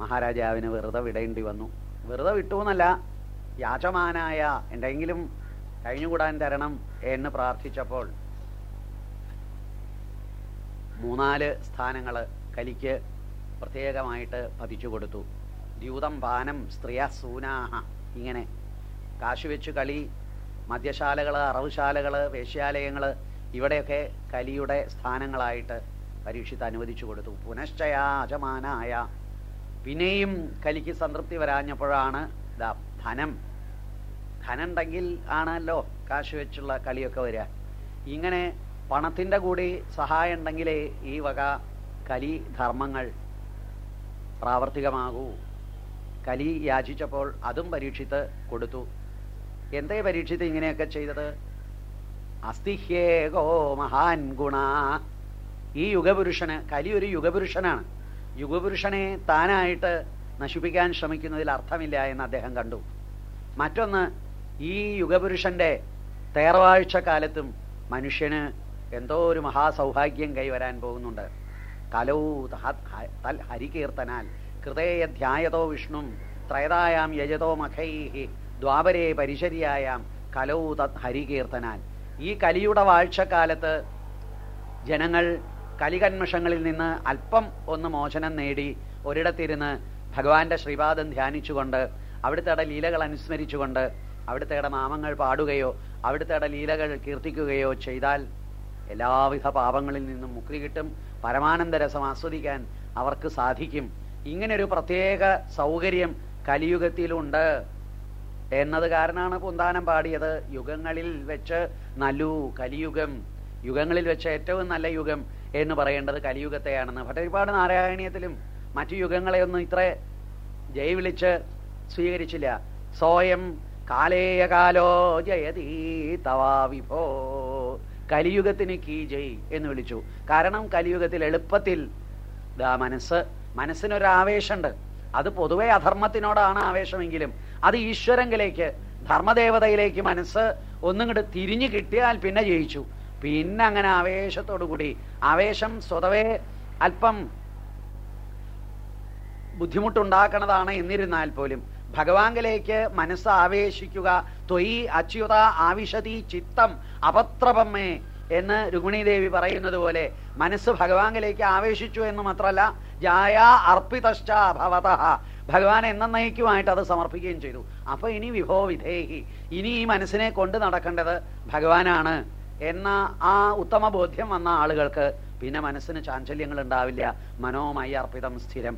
മഹാരാജാവിന് വെറുതെ വിടേണ്ടി വന്നു. വെറുതെ വിട്ടു എന്നല്ല യാചമാനായ എന്തെങ്കിലും കഴിഞ്ഞുകൂടാൻ തരണം എന്ന് പ്രാർത്ഥിച്ചപ്പോൾ മൂന്നാൽ സ്ഥാനങ്ങൾ കലിക്ക് പ്രത്യേകമായിട്ട് പതിച്ചു കൊടുത്തു. ദ്യൂതം പാനം സ്ത്രീയ സൂനാഹ ഇങ്ങനെ കാശുവെച്ചു കളി മദ്യശാലകൾ അറവുശാലകൾ വേശ്യാലയങ്ങൾ ഇവിടെയൊക്കെ കലിയുടെ സ്ഥാനങ്ങളായിട്ട് പരീക്ഷിത്ത് അനുവദിച്ചു കൊടുത്തു. പുനശ്ചയാചമാനായ പിന്നെയും കലിക്ക് സംതൃപ്തി വരാഞ്ഞപ്പോഴാണ് ഇതാ ധനം. ധനം ഉണ്ടെങ്കിൽ ആണല്ലോ കാശ് വെച്ചുള്ള കളിയൊക്കെ വരിക. ഇങ്ങനെ പണത്തിന്റെ കൂടി സഹായം ഉണ്ടെങ്കിലേ ഈ വക കലി ധർമ്മങ്ങൾ പ്രാവർത്തികമാകൂ. കലി യാചിച്ചപ്പോൾ അതും പരീക്ഷിത്ത് കൊടുത്തു. എന്തേ പരീക്ഷിത്ത് ഇങ്ങനെയൊക്കെ ചെയ്തത്? അസ്തിഹ്യേകോ മഹാൻ ഗുണ. ഈ യുഗപുരുഷന് കലി ഒരു യുഗപുരുഷനാണ്. യുഗപുരുഷനെ താനായിട്ട് നശിപ്പിക്കാൻ ശ്രമിക്കുന്നതിൽ അർത്ഥമില്ല എന്ന് അദ്ദേഹം കണ്ടു. മറ്റൊന്ന് ഈ യുഗപുരുഷന്റെ തേർവാഴ്ച കാലത്തും മനുഷ്യന് എന്തോ ഒരു മഹാസൗഭാഗ്യം കൈവരാൻ പോകുന്നുണ്ട്. കലൗ തൽ ഹരികീർത്തനാൽ കൃതേയധ്യായതോ വിഷ്ണു ത്രയതായാം യജതോ മഖൈഹി ദ്വാപരേ പരിചര്യായാം കലൗ തത് ഹരികീർത്തനാൽ. ഈ കലിയുടെ വാഴ്ചക്കാലത്ത് ജനങ്ങൾ കലികന്മഷങ്ങളിൽ നിന്ന് അല്പം ഒന്ന് മോചനം നേടി ഒരിടത്തിരുന്ന് ഭഗവാന്റെ ശ്രീപാദം ധ്യാനിച്ചുകൊണ്ട് അവിടുത്തെ ലീലകൾ അനുസ്മരിച്ചുകൊണ്ട് അവിടുത്തെ മാമങ്ങൾ പാടുകയോ അവിടുത്തെ ലീലകൾ കീർത്തിക്കുകയോ ചെയ്താൽ എല്ലാവിധ പാപങ്ങളിൽ നിന്നും മുക്തി കിട്ടും പരമാനന്ദ രസം ആസ്വദിക്കാൻ അവർക്ക് സാധിക്കും. ഇങ്ങനൊരു പ്രത്യേക സൗകര്യം കലിയുഗത്തിലുണ്ട്. എന്നത് കാരണമാണ് പുന്താനം പാടിയത്. യുഗങ്ങളിൽ വെച്ച് നല്ലു കലിയുഗം യുഗങ്ങളിൽ വെച്ച ഏറ്റവും നല്ല യുഗം എന്ന് പറയേണ്ടത് കലിയുഗത്തെയാണെന്ന്. ഭട്ടരിപ്പാട് നാരായണീയത്തിലും മറ്റു യുഗങ്ങളെയൊന്നും ഇത്ര ജയ് വിളിച്ച് സ്വീകരിച്ചില്ല. സോയം കാലേയകാലോ ജയതീ തവാ വിഭോ കലിയുഗത്തിന് കീ ജയ് എന്ന് വിളിച്ചു. കാരണം കലിയുഗത്തിൽ എളുപ്പത്തിൽ ദാ മനസ്സ് മനസ്സിനൊരു ആവേശമുണ്ട്. അത് പൊതുവെ അധർമ്മത്തിനോടാണ് ആവേശമെങ്കിലും അത് ഈശ്വരങ്കിലേക്ക് ധർമ്മദേവതയിലേക്ക് മനസ്സ് ഒന്നും കൂടെ തിരിഞ്ഞു കിട്ടിയാൽ പിന്നെ ജയിച്ചു. പിന്നെ അങ്ങനെ ആവേശത്തോടു കൂടി. ആവേശം സ്വതവേ അല്പം ബുദ്ധിമുട്ടുണ്ടാക്കണതാണ് എന്നിരുന്നാൽ പോലും. ഭഗവാങ്കിലേക്ക് മനസ്സ് ആവേശിക്കുക ത്വയി അച്യുത ആവിശതി ചിത്തം അപത്രപമ്മേ എന്ന് രുക്മിണി ദേവി പറയുന്നത് പോലെ മനസ്സ് ഭഗവാങ്കിലേക്ക് ആവേശിച്ചു എന്ന് മാത്രമല്ല ജായ അർപ്പിതശ്ച ഭവത. ഭഗവാൻ എന്നേക്കുമായിട്ട് അത് സമർപ്പിക്കുകയും ചെയ്തു. അപ്പൊ ഇനി വിഭോ വിധേഹി. ഇനി ഈ മനസ്സിനെ കൊണ്ട് നടക്കേണ്ടത് ഭഗവാനാണ്. എന്ന ആ ഉത്തമ ബോധ്യം വന്ന ആളുകൾക്ക് പിന്നെ മനസ്സിന് ചാഞ്ചല്യങ്ങൾ ഉണ്ടാവില്ല. മനോമായി അർപ്പിതം സ്ഥിരം.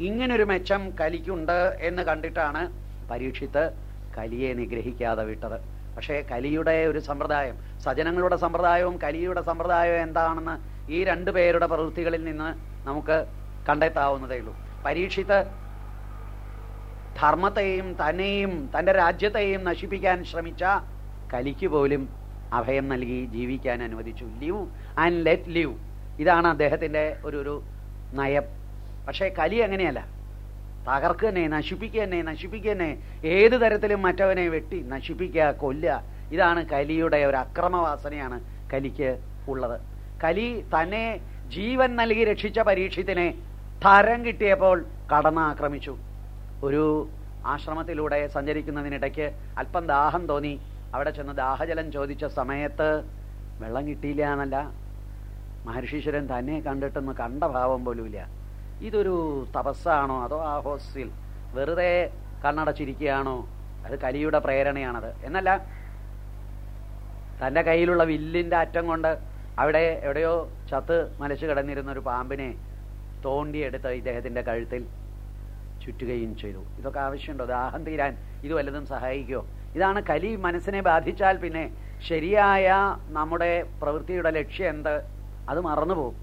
ഇങ്ങനൊരു മെച്ചം കലിക്കുണ്ട് എന്ന് കണ്ടിട്ടാണ് പരീക്ഷിത്ത് കലിയെ നിഗ്രഹിക്കാതെ വിട്ടത്. പക്ഷേ കലിയുടെ ഒരു സമ്പ്രദായം സജനങ്ങളുടെ സമ്പ്രദായവും കലിയുടെ സമ്പ്രദായവും എന്താണെന്ന് ഈ രണ്ടു പേരുടെ പ്രവൃത്തികളിൽ നിന്ന് നമുക്ക് കണ്ടെത്താവുന്നതേ ഉള്ളൂ. പരീക്ഷിത്ത് ധർമ്മത്തെയും തന്നെയും തന്റെ രാജ്യത്തെയും നശിപ്പിക്കാൻ ശ്രമിച്ച കലിക്ക് പോലും അഭയം നൽകി ജീവിക്കാൻ അനുവദിച്ചു. Live and let live. ഇതാണ് അദ്ദേഹത്തിന്റെ ഒരു ഒരു നയം. പക്ഷേ കലി അങ്ങനെയല്ല. തകർക്ക് തന്നെ നശിപ്പിക്കുക തന്നെ നശിപ്പിക്കുക തന്നെ. ഏത് തരത്തിലും മറ്റവനെ വെട്ടി നശിപ്പിക്കുക കൊല്ലുക. ഇതാണ് കലിയുടെ ഒരു അക്രമവാസനയാണ് കലിക്ക് ഉള്ളത്. കലി തന്നെ ജീവൻ നൽകി രക്ഷിച്ച പരീക്ഷത്തിനെ തരം കിട്ടിയപ്പോൾ കടന്നാക്രമിച്ചു ഒരു ആശ്രമത്തിലൂടെ സഞ്ചരിക്കുന്നതിനിടയ്ക്ക് അല്പം ദാഹം തോന്നി. അവിടെ ചെന്ന് ദാഹജലം ചോദിച്ച സമയത്ത് വെള്ളം കിട്ടിയില്ല എന്നല്ല. മഹർഷീശ്വരൻ തന്നെ കണ്ടിട്ടൊന്ന് കണ്ട ഭാവം പോലുമില്ല. ഇതൊരു തപസ്സാണോ അതോ ആ ഹോസ്റ്റിൽ വെറുതെ കണ്ണടച്ചിരിക്കുകയാണോ? അത് കലിയുടെ പ്രേരണയാണത്. എന്നല്ല തന്റെ കയ്യിലുള്ള വില്ലിന്റെ അറ്റം കൊണ്ട് അവിടെ എവിടെയോ ചത്ത് മലച്ചു കിടന്നിരുന്ന ഒരു പാമ്പിനെ തോണ്ടിയെടുത്ത് ഇദ്ദേഹത്തിന്റെ കഴുത്തിൽ ചുറ്റുകയും ചെയ്തു. ഇതൊക്കെ ആവശ്യമുണ്ടോ? ദാഹം തീരാൻ ഇത് വല്ലതും സഹായിക്കുമോ? ഇതാണ് കലി മനസ്സിനെ ബാധിച്ചാൽ പിന്നെ ശരിയായ നമ്മുടെ പ്രവൃത്തിയുടെ ലക്ഷ്യം എന്ത്? അത് മറന്നുപോകും.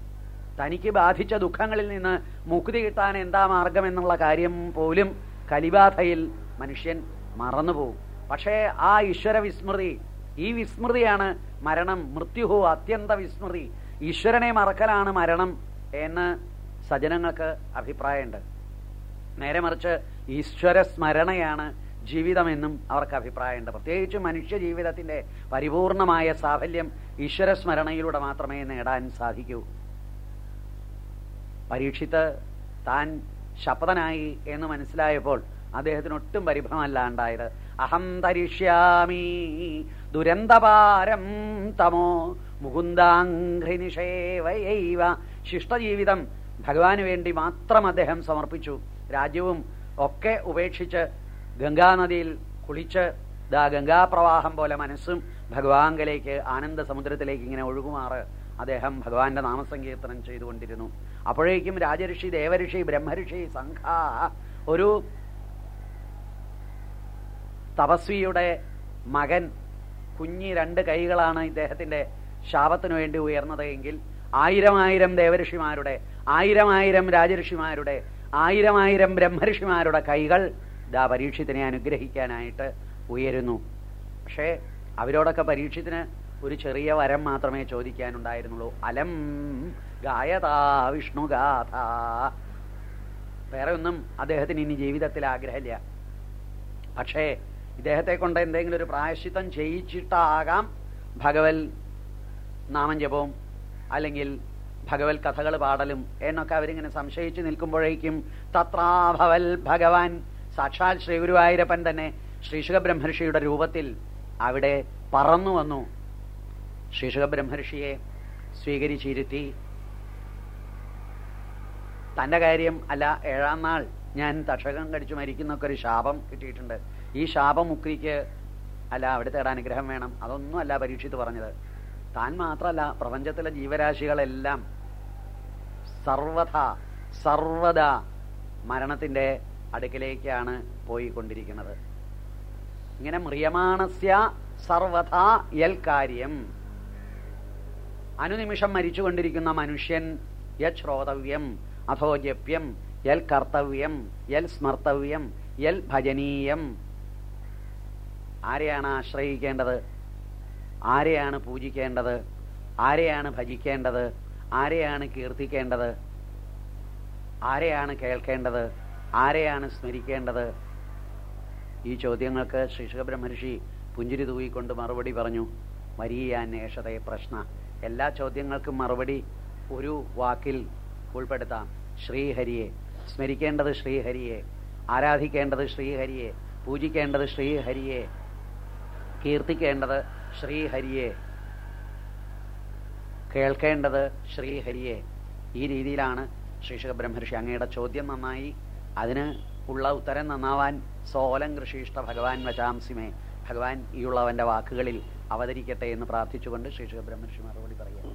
തനിക്ക് ബാധിച്ച ദുഃഖങ്ങളിൽ നിന്ന് മുക്തി കിട്ടാൻ എന്താ മാർഗം എന്നുള്ള കാര്യം പോലും കലിബാധയിൽ മനുഷ്യൻ മറന്നുപോകും. പക്ഷേ ആ ഈശ്വര വിസ്മൃതി ഈ വിസ്മൃതിയാണ് മരണം. മൃത്യുഹു അത്യന്ത വിസ്മൃതി. ഈശ്വരനെ മറക്കലാണ് മരണം എന്ന് സജനങ്ങൾക്ക് അഭിപ്രായമുണ്ട്. നേരെ മറിച്ച് ഈശ്വര സ്മരണയാണ് ജീവിതമെന്നും അവർക്ക് അഭിപ്രായമുണ്ട്. പ്രത്യേകിച്ച് മനുഷ്യ ജീവിതത്തിന്റെ പരിപൂർണമായ സാഫല്യം ഈശ്വര സ്മരണയിലൂടെ മാത്രമേ നേടാൻ സാധിക്കൂ. പരീക്ഷിത്ത് താൻ ശപഥനായി എന്ന് മനസ്സിലായപ്പോൾ അദ്ദേഹത്തിന് ഒട്ടും പരിഭ്രമല്ലാണ്ടായത് അഹം തരിഷ്യാമി ദുരന്തപാരം തമോ മുകുന്ദാഘ്രിനിഷേവയൈവ ശിഷ്ടജീവിതം ഭഗവാന് വേണ്ടി മാത്രം അദ്ദേഹം സമർപ്പിച്ചു. രാജ്യവും ഒക്കെ ഉപേക്ഷിച്ച് ഗംഗാനദിയിൽ കുളിച്ച് ദാ ഗംഗാപ്രവാഹം പോലെ മനസ്സും ഭഗവാങ്കലേക്ക് ആനന്ദ സമുദ്രത്തിലേക്ക് ഇങ്ങനെ ഒഴുകുമാറ് അദ്ദേഹം ഭഗവാന്റെ നാമസങ്കീർത്തനം ചെയ്തുകൊണ്ടിരുന്നു. അപ്പോഴേക്കും രാജഋഷി ദേവഋഷി ബ്രഹ്മഋഷി സംഘ ഒരു തപസ്വിയുടെ മകൻ കുഞ്ഞി രണ്ട് കൈകളാണ് ഇദ്ദേഹത്തിന്റെ ശാപത്തിനു വേണ്ടി ഉയർന്നത് എങ്കിൽ ആയിരം ആയിരം ദേവഋഷിമാരുടെ ആയിരം ആയിരം രാജഋഷിമാരുടെ ആയിരം ആയിരം ബ്രഹ്മഋഷിമാരുടെ കൈകൾ ദാ പരീക്ഷത്തിനെ അനുഗ്രഹിക്കാനായിട്ട് ഉയരുന്നു. പക്ഷേ അവരോടൊക്കെ പരീക്ഷത്തിന് ഒരു ചെറിയ വരം മാത്രമേ ചോദിക്കാനുണ്ടായിരുന്നുള്ളൂ. അലം ഗായതാ വിഷ്ണുഗാഥ വേറെ ഒന്നും അദ്ദേഹത്തിന് ഇനി ജീവിതത്തിൽ ആഗ്രഹമില്ല. പക്ഷേ ഇദ്ദേഹത്തെ കൊണ്ട് എന്തെങ്കിലും ഒരു പ്രായശ്ചിത്തം ചെയ്യിച്ചിട്ടാകാം ഭഗവൽ നാമം ജപവും അല്ലെങ്കിൽ ഭഗവൽ കഥകൾ പാടലും എന്നൊക്കെ അവരിങ്ങനെ സംശയിച്ചു നിൽക്കുമ്പോഴേക്കും തത്രാഭവൽ ഭഗവാൻ സാക്ഷാൽ ശ്രീ ഗുരുവായൂരപ്പൻ തന്നെ ശ്രീശുഖ ബ്രഹ്മർഷിയുടെ രൂപത്തിൽ അവിടെ പറന്നു വന്നു. ശ്രീശുഖ ബ്രഹ്മർഷിയെ സ്വീകരിച്ചിരുത്തി. തന്റെ കാര്യം അല്ല ഏഴാം നാൾ ഞാൻ തക്ഷകം കടിച്ചു മരിക്കുന്നൊക്കെ ഒരു ശാപം കിട്ടിയിട്ടുണ്ട്. ഈ ശാപം മുക്തിക്ക് അല്ല അവിടുത്തെ അനുഗ്രഹം വേണം. അതൊന്നും അല്ല പരീക്ഷിച്ച് പറഞ്ഞത്. താൻ മാത്രമല്ല പ്രപഞ്ചത്തിലെ ജീവരാശികളെല്ലാം സർവഥ സർവദ മരണത്തിന്റെ അടുക്കിലേക്കാണ് പോയിക്കൊണ്ടിരിക്കുന്നത്. ഇങ്ങനെ മ്രിയമാണസ്യ സർവഥാ യൽ കാര്യം. അനുനിമിഷം മരിച്ചുകൊണ്ടിരിക്കുന്ന മനുഷ്യൻ യൽ ശ്രോതവ്യം അഥോ ജപ്യം യൽ കർത്തവ്യം യൽ സ്മർത്തവ്യം യൽ ഭജനീയം. ആരെയാണ് ആശ്രയിക്കേണ്ടത്? ആരെയാണ് പൂജിക്കേണ്ടത്? ആരെയാണ് ഭജിക്കേണ്ടത്? ആരെയാണ് കീർത്തിക്കേണ്ടത്? ആരെയാണ് കേൾക്കേണ്ടത്? ആരെയാണ് സ്മരിക്കേണ്ടത്? ഈ ചോദ്യങ്ങൾക്ക് ശ്രീശുഖ ബ്രഹ്മർഷി പുഞ്ചിരി തൂയിക്കൊണ്ട് മറുപടി പറഞ്ഞു. വരീയാന്വേഷതയെ പ്രശ്ന. എല്ലാ ചോദ്യങ്ങൾക്കും മറുപടി ഒരു വാക്കിൽ ഉൾപ്പെടുത്താം. ശ്രീഹരിയെ. സ്മരിക്കേണ്ടത് ശ്രീഹരിയെ. ആരാധിക്കേണ്ടത് ശ്രീഹരിയെ. പൂജിക്കേണ്ടത് ശ്രീഹരിയെ. കീർത്തിക്കേണ്ടത് ശ്രീഹരിയെ. കേൾക്കേണ്ടത് ശ്രീഹരിയെ. ഈ രീതിയിലാണ് ശ്രീശുഖ ബ്രഹ്മർഷി അങ്ങയുടെ ചോദ്യം നന്നായി അതിന് ഉള്ള ഉത്തരം നന്നാവാൻ സോലം കൃഷിയിഷ്ട ഭഗവാൻ വചാംസിമേ. ഭഗവാൻ ഈ ഉള്ളവന്റെ വാക്കുകളിൽ അവതരിക്കട്ടെ എന്ന് പ്രാർത്ഥിച്ചുകൊണ്ട് ശ്രീശുഖ ബ്രഹ്മർഷി മറുപടി പറയുന്നു.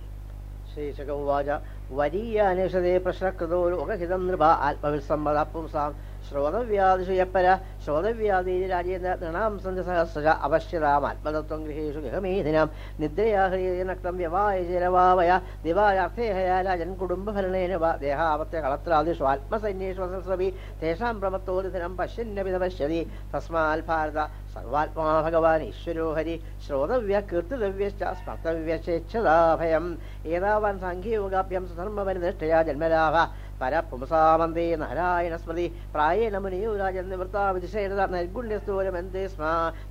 ശ്രീശക ഉവാച വരീയാനുഷതേ പ്രശ്നകൃതോ ലോകഹിതം നൃപ ആത്മവിസമ്മത പുംസാം ശ്രോതവ്യാദിഷു യപ്പര ശ്രോതവ്യാദീനി രാജേന്ദ്ര നൃണാം സന്ധ്യസഹസ്ര അവശ്യതാം ആത്മതത്വം ഗൃഹേഷു ഗൃഹമേധിനാം നിദ്രയാ ഹൃദയനക്തം വ്യവായ ജലവാവയ ദിവായാർത്ഥേ ഹയാലാജൻ കുടുംബഭരണേന വ ദേഹാവത്തെ കളത്രാദിഷു ആത്മസൈന്യേഷു വസസ്രവി തേഷാം പ്രമത്തോദിനം പശ്യന്യപി ന പശ്യതി തസ്മാൽ ഭാരത സർവാത്മാ ഭഗവാൻ ഈശ്വരോ ഹരി ശ്രോതവ്യ കീർത്തിതവ്യശ്ച സ്മർത്തവ്യശേച്ഛതാഭയം ഏതാവാൻ സാഖ്യയോഗാഭ്യം സുധർമ്മപരിനിഷ്ഠയാ ജന്മലാഭ പരപുംസാമന്തേ നാരായണ സ്മൃതി പ്രായേണ മുനിയുരാജൻ നിവൃത്താ വിധിഷേണ നൈർഗുണ്യസ്തോരമന്തേ സ്മ?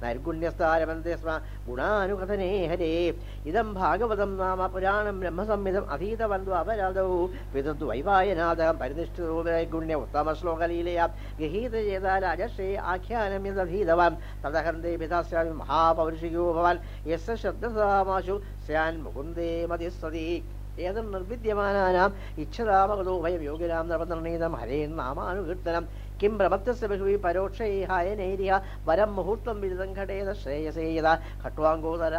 നൈർഗുണ്യസ്താരമന്തേ സ്മ? ഗുണാനുകഥനേ ഹരേ. ഇതം ഭാഗവതം നാമ പുരാണം ബ്രഹ്മസംഹിതം അധീതവന്തു അപരാധൗ. വിദന്തു വൈവായനാഥം പരിനിഷ്ഠിതോ നൈർഗുണ്യ ഉത്തമ ശ്ലോകലീലയാ ഗൃഹീത ചെയ്ത രാജശ്രീ ആഖ്യാനം യദധീതവാൻ. തദഹന്തേ പിതാസ്യാമി മഹാപൗരുഷികോ ഭവാൻ. ശ്രദ്ധസാമാശു സ്യാൻ മുകുന്ദേ മതിസ്വതി. ഏതും നിർവിദ്യമാനാനാം ഇച്ഛതാമകതോ വയം യോഗിനാം നവനിർണീതം ഹരേൻ നാമാനുകീർത്തനം. കിം പ്രഭക്തസ്യ ബഹുവി പരോക്ഷൈ ഹായനൈരിഹ വരം മുഹൂർത്തം വിരുദം ഘടേത ശ്രേയസേയത ഖട്വാങ്കോദര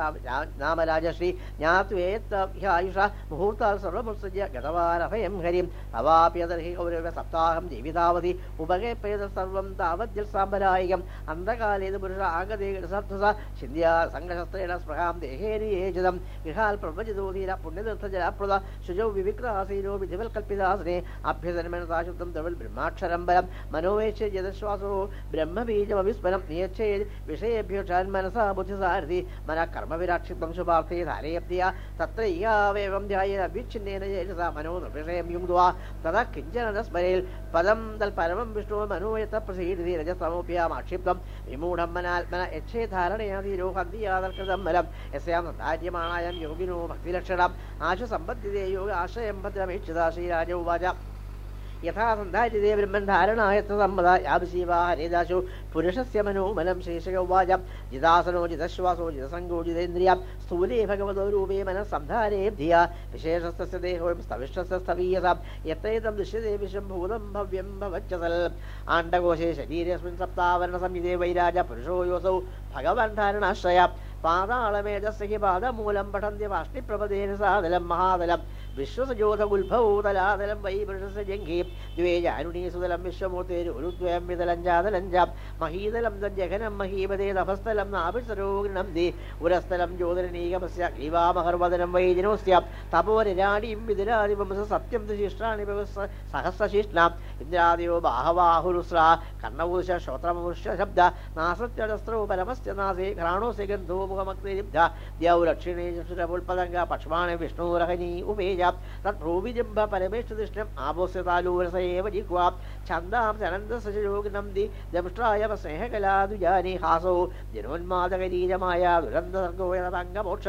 നാമരാജശ്രീ ജ്ഞാത്വേത്തഹ്യായുഷ മുഹൂർത്താൽ സർവമുത്സജ്യ ഗതവാനഭയം ഹരിം. അവാപ്യതർഹി കൗരവ സപ്താഹം ജീവിതാവധി ഉപകേപ്പേത സർവം താവദ്യ സാമ്പരായികം അന്ധകാലേത് പുരുഷ ആഗതേ സപ്തസ ചിന്ത്യാ സംഘശസ്ത്രേണ സ്പൃഹാം ദേഹേരിയേചിതം ഗൃഹാൽ പ്രവചിതോധീര പുണ്യതീർത്ഥജലപ്രദ ശുചൗ വിവിക്രാസീനോ വിധിവൽ അഭ്യസനമേണ അഭ്യസനമനസാശുദ്ധം തമിഴ് ബ്രഹ്മാക്ഷരം ബലം മനോവേശ്യ ജലശ്വാസോ ബ്രഹ്മബീജമവിസ്മരം നിയച്ചേ വിഷയേഭ്യോഷാൻ മനസാ ബുദ്ധിസാരഥി. മന കർമ്മവിരാക്ഷിത്വം ശുഭാർത്ഥേ ധാരയപ്തിയ തത്രയ്യാവേവം ധ്യായ അഭ്യുച്ഛിന്നേന ചേതസ മനോ നിർവിഷയം യുങ്ദ്വാ തഥാ കിഞ്ചന സ്മരേൽ പദം തൽ പരമം വിഷ്ണു മനോയത്ത പ്രസീതി രജസമോപ്യാമാക്ഷിപ്തം. വിമൂഢം മനാത്മന യക്ഷേ ധാരണയാതീരോ ഹന്തിയാതൽകൃതം ബലം യസ്യാം സദാര്യമാണായം യോഗിനോ ഭക്തിലക്ഷണം. ആശു സമ്പദ്ധിതേ യോഗ ആശയം ഭദ്രമേക്ഷിതാ ശ്രീരാജ യഥാ സന്ധാരിതേ ബ്രഹ്മൻ ധാരണായത്ര സമ്മത യാവശീവാ ഹരിദാശു പുരുഷസ്യ മനോമലം ശേഷക ഉവാച ജിതാസനോ ജിതശ്വാസോ ജിതസംഗോ ജിതേന്ദ്രിയം. സ്ഥൂലേ ഭഗവതോ രൂപേ മനസ്സംധാരേ ധിയ. വിശേഷസ്തസ്യ ദേഹോയം സ്ഥവിഷ്ടസ്യ സ്ഥവീയതാം യത്രേതം ദൃശ്യതേ വിഷം ഭൂതം ഭവ്യം ഭവച്ചതൽ. ആണ്ടകോശേ ശരീരസ്മിൻ സപ്താവരണ സംയുതേ വൈരാജ പുരുഷോ യോസൗ. ഭഗവാൻ ധാരണാശ്രയ. പാതാളമേജസ്സഹി പാദമൂലം പഠന്തി വാഷ്ടിപ്രപദേന സാദലം മഹാദലം വിശ്വസജോധഗുൽഭൂതലാതലം വൈ പുരുഷസ് ജംഘീ ദ്വേ ജാനുണീസുതലം വിശ്വമൂർത്തേരു ഒരുദ്വയം വിതലം ജാതലം ജാം. മഹീതലം ജഗനം മഹീപതേ തപസ്ഥലം നാഭിസരോഗണം ദി. ഉരസ്ഥലം ജ്യോതിരനീകമസ്യ ഗ്രീവാമഹർവദനം വൈജനോസ്യ തപോരരാണീം വിതിരാദിവംസ സത്യം ശിഷ്ടാണി സഹസ്രശിഷ്ണാം ഇന്ദ്രാദിയോ ബാഹവാഹുരുസ്ര. കർണവൂഷ ശ്രോത്രമൂഷ ശബ്ദ. നാസത്യടസ്ത്രോ പരമസ്യ നാസേ. ഘ്രാണോസ്യ ഗന്ധോ മുഖമഗ്നിരിബ്ധ. ദ്യൗലക്ഷിണേ ചക്ഷുരപുൽപതംഗ പക്ഷമാണ വിഷ്ണുരഹനീ ഉപേജ ആപോസ്യ താലൂരസ ഏവ ജിഹ്വാ ഛന്ദാം ചനന്ദസരോഗ്നം ദി ദംഷ്ട്രായ സ്നേഹകലാദുജാനി ഹാസോ. ജനോന്മാദകരീരമായ ദുരന്തസർഗോയതംഗമോക്ഷ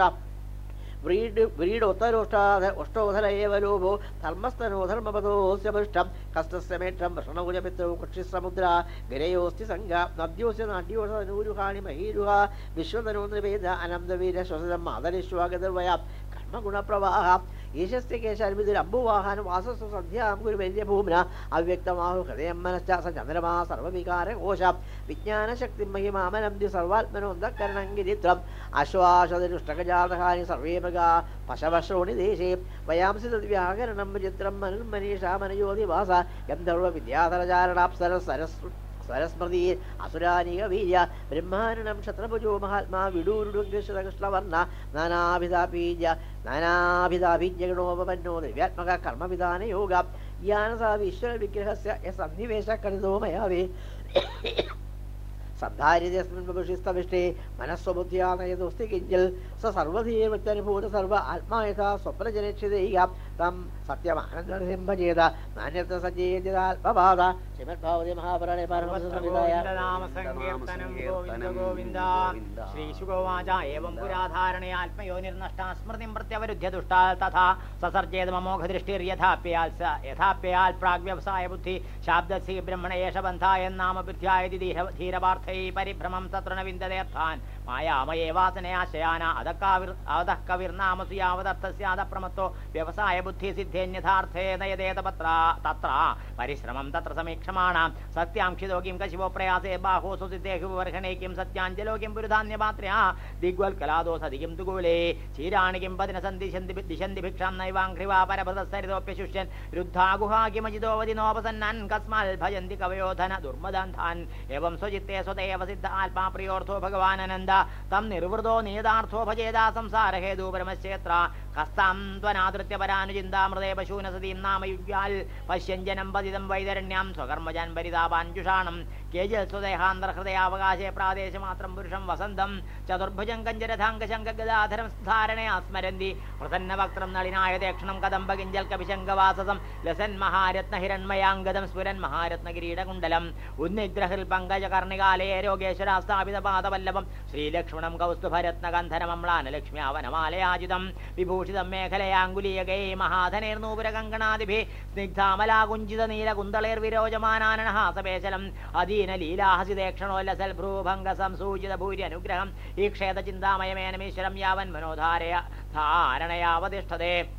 വ്രീഡ് വ്രീഡോത്തരോഷ്ടാധ ഉഷ്ടോധര ഏവ ലോഭോ ധർമ്മസ്ഥനോ ധർമ്മപദോസ്യ കഷ്ടസ്യമേറ്റം കസ്തസ്യമേറ്റം വൃഷണകുലമിത്രോ കക്ഷിസമുദ്ര ഗരയോസ്തി സംഘ. നദ്യോസ്യ നാട്യോഷനൂരുഹാണി മഹീരുഹ. വിശ്വതനോ നൃവേദ അനന്തവീര ശ്വസനം മാതരിശ്വാഗതർവയ കർമ്മഗുണപ്രവാഹ. ഈശസ്യ കേശാൽവിതുരംബുവാഹനം വാസസ്വ സന്ധ്യാം വലിയ ഭൂമിന അവ്യക്തമാഹു ഹൃദയം മനശ്ചാസ ചന്ദ്രമാ സർവവികാര കോശം വിജ്ഞാനശക്തി മഹിമാമനന്തി സർവാത്മനോന്തക്കരണങ്കിരിത്രം അശ്വാസതിരുഷ്ടകജാതകാനി അശ്വാസതിരുഷ്ടകജാതഹാനി സർവേ പശവശ്രോണി ദേശേ വയാംസി തദ്വ്യാകരണം വിചിത്രം മനുമനീഷാമനയോധിവാസ ഗന്ധർവ വിദ്യാധരചാരണാപ്സര സരസ് സ്വരസ്മൃതി അസുരാനിക വീര്യ ബ്രഹ്മാരണം ക്ഷത്രഭുജോ മഹാത്മാ വിഡൂരുടുങ്കൃഷ്ണവർണ നാനാഭിതാപീജ നാനാഭിധാപീജ്ഞഗണോപന്നോ ദിവ്യാത്മക കർമ്മവിധാന യോഗ ജ്ഞാനസാ ഈശ്വര വിഗ്രഹസ്യ സന്നിവേശ കണിതോ മയാവേ. സന്ധാരിതസ്മിൻഷിസ്തവിഷ്ടേ മനസ്വബുദ്ധ്യാ നയദോസ്തി കിഞ്ചൽ സ സർവധീവൃത്തനുഭൂത സർവ ആത്മായഥാ സ്വപ്നജനക്ഷിതൈക തം സത്യമാനന്ദസിംഹചേത ചെയ്ത സജ്ജേതിരാത്മപാദ ശ്രീമദ്ഭാവതി മഹാപുരാണേ ശ്രീശുഗോവാചാ ഏവം പുരാധാരണേ ആത്മയോനിർനഷ്ടാ സ്മൃതിം പ്രത്യവരുദ്ധ്യ ദുഷ്ടാൽ തഥാ സസർജേത് മമോഘദൃഷ്ടിർയഥാപ്യയാൽ സ യഥാപ്യയാൽ പ്രാഗ്വ്യവസായ ബുദ്ധി. ശാബ്ദസി ബ്രഹ്മണ ഏഷബന്ധായ നാമബുദ്ധ്യായതി ധീരപാർത്ഥൈ പരിഭ്രമം ന വിന്ദതേർത്ഥാൻ മായാമയേ വാസനയാശയാന അധക്കാവിർ അധക്കവിർനാമസു യാവദർത്ഥസ്യാദപ്രമത്തോ വ്യവസായ ബുദ്ധി സിദ്ധേന്യഥാർത്ഥേ നയതേത പത്ര തത്ര. പരിശ്രമം തത്ര സമീക്ഷമാണാം. സത്യാംക്ഷിതോ കിം കശിവോ പ്രയാസേ ബാഹോ സുസിദ്ധേഹു വർഹണേ കിം സത്യാഞ്ജലോ കിം പുരുധാന്യപാത്രയാ ദിഗ്വൽക്കലാദോ സതി കിം തുകൂലേ ചീരാണി കിം പതിന സന്ദിശന്തി ദിശന്തി ഭിക്ഷാം നൈവാംഘ്രിവാ പരഭൃതസരിതോപ്യശുഷ്യൻ രുദ്ധാഗുഹാ കിമജിതോവതി നോപസന്നൻ. കസ്മൽ ഭജന്തി കവയോധന ദുർമദാന്ധാൻ എവം സ്വജിത്തെ സ്വതേവ സിദ്ധ ആത്മാ പ്രിയോർത്ഥോ ഭഗവാനനന്ദ. തം നിർവൃതോ നീതാർത്ഥോ ഭജേതാ സംസാര ഹേതു പരമക്ഷേത്ര ഹസ്താം ത്വനാദൃത്യ പരാനുചിന്താമൃതേ പശൂനസതീം നാമയുഗ്യാൽ പശ്യഞ്ജനം പതിതം വൈതരണ്യാം സ്വകർമ്മജാൻ പരിതാപാഞ്ജുഷാണം. കേജൽ സ്വദേഹാന്തർഹൃദയാവകാശേ പ്രാദേശമാത്രം പുരുഷം വസന്തം. ചതുർഭുജം കഞ്ചരഥാംഗശങ്കഗദാധരം ധാരണേ പ്രസന്ന പ്രസന്നവക്ത്രം നളിനായ തേക്ഷണം കദംബ കിഞ്ചൽ കപിശങ്കവാസസം ലസൻ മഹാരത്ന ഹിരൺമയാംഗതം സ്ഫുരൻ ഉന്നിഗ്രഹിൽ പങ്കജ കർണികാലേ രോഗേശ്വരാസ്ഥാപിത പാദവല്ലഭം ശ്രീലക്ഷ്മണം കൗസ്തുഭരത്നഗന്ധരമമ്ലാനലക്ഷ്മ്യാവനമാലയാജിതം വിഭൂഷിതം മേഖലയാങ്കുലീയകൈ മഹാധനേർനൂപുരകങ്കണാദിഭി സ്നിഗ്ധാമലാകുഞ്ചിത നീലകുന്തളേർവിരോചമാനാനഹാസപേശലം അധീന ലീലാഹസിദേക്ഷണോല്ലസൽ ഭ്രൂഭംഗ സംസൂചിത ഭൂരി അനുഗ്രഹം ഈ ക്ഷേത ചിന്താമയമേനമീശ്വരം യാവൻ മനോധാരയ ധാരണയാവതിഷ്ഠതേ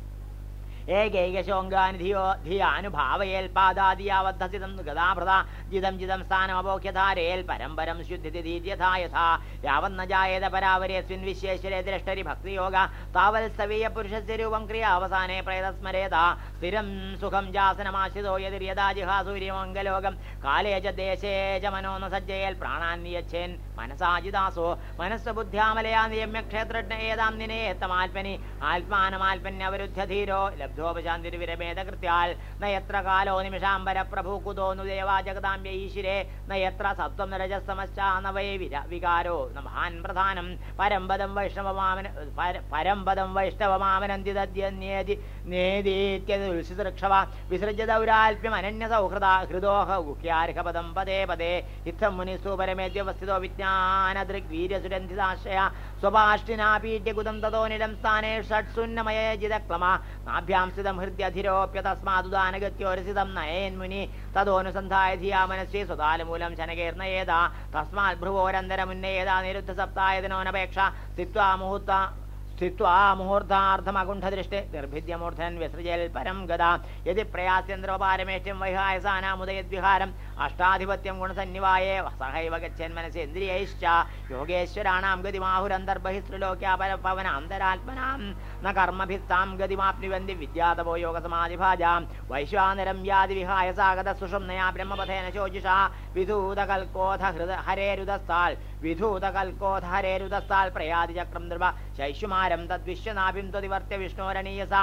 ഏകൈകശോങ്കാനിധിയോ ധിയാനുഭാവയേൽ പാദാദിയാവദ്ധസിതം ഗതാഭൃത ജിതം ജിതം സ്ഥാനമപോക്യധാരയേൽ പരമ്പരം ശുദ്ധിതീര്യഥാ യഥാ യാവന്ന ജായേത പരാവരേസ്മിൻ വിശ്വേശ്വരേ ദ്രഷ്ടരി ഭക്തിയോഗ താവത്സവീയ സവീയ പുരുഷസ്യ രൂപം ക്രിയാവസാനേ പ്രേതസ്മരേത. സ്ഥിരം സുഖം ജാസനമാശ്രിതോ യതിര്യതാ ജിഹാസൂര്യമംഗലോകം കാലേ ച ദേശേ ച മനോന സജ്ജയേൽ. പ്രാണാൻ നിയച്ഛേൻ മനസാജിദാസോ. മനസ്സബുദ്ധ്യാമലയാ നിയമ്യ ക്ഷേത്രജ്ഞ ഏതാം നിനേത്തമാത്മനി ആത്മാനമാത്മന്യവരുദ്ധ്യ ധീരോ ലബ്ധോപശാന്തിരുവിരഭേദകൃത്യാൽ നയത്ര കാലോ നിമിഷാംബര പ്രഭൂകുതോന്നു ദേവാ ജഗദാംബ്യ ഈശ്വരേ. നയത്ര സത്വം രജസ്തമശ്ചാനവൈ വിര വികാരോ. മഹാൻ പ്രധാനം. പരമ്പദം വൈഷ്ണവമാമന പര- പരമ്പദം വൈഷ്ണവമാമനന്തി നേതി നേതീത്യതു ഉത്സിതൃക്ഷവ വിസൃജ്യ ദൗരാൽപ്യം അനന്യ നിരുദ്ധ സപ്തായതിനോനപേക്ഷ. സ്ഥിത്വാ മുഹൂർത്താർത്ഥമകുണ്ഠദൃഷ്ടി നിർഭിദ്യമൂർധൻ വിസൃജൽ പരം ഗതാ യതി പ്രയാസ്യന്ത്രപാരമേഷ്ട്യം വൈഹായസാനാമുദയദ്വിഹാരം. അഷ്ടാധിപത്യം ഗുണസന്നിവായേ സഹൈവ ഗച്ഛൻ മനസ്സേന്ദ്രിയൈശ്ച യോഗേശ്വരാണാം അന്തരാത്മനാം. ന കർമ്മഭിസ്താം ഗതിമാപ്നുവന്തി വിദ്യാതപോ യോഗസമാധിഭാജാം. വൈശ്വാനരം യാതി വിഹായ സാഗത സുഷുംനയാ ബ്രഹ്മപഥേന ശോജിഷാ വിധൂതകൽക്കോധ ഹൃദ ഹരേരുദസ്താൽ വിധൂതകൽക്കോധ ഹരേരുദസ്താൽ പ്രയാതിചക്രം നൃപ. ശൈശുമാരം തദ്വിശ്വനാഭിം വിഷ്ണോരണീയസ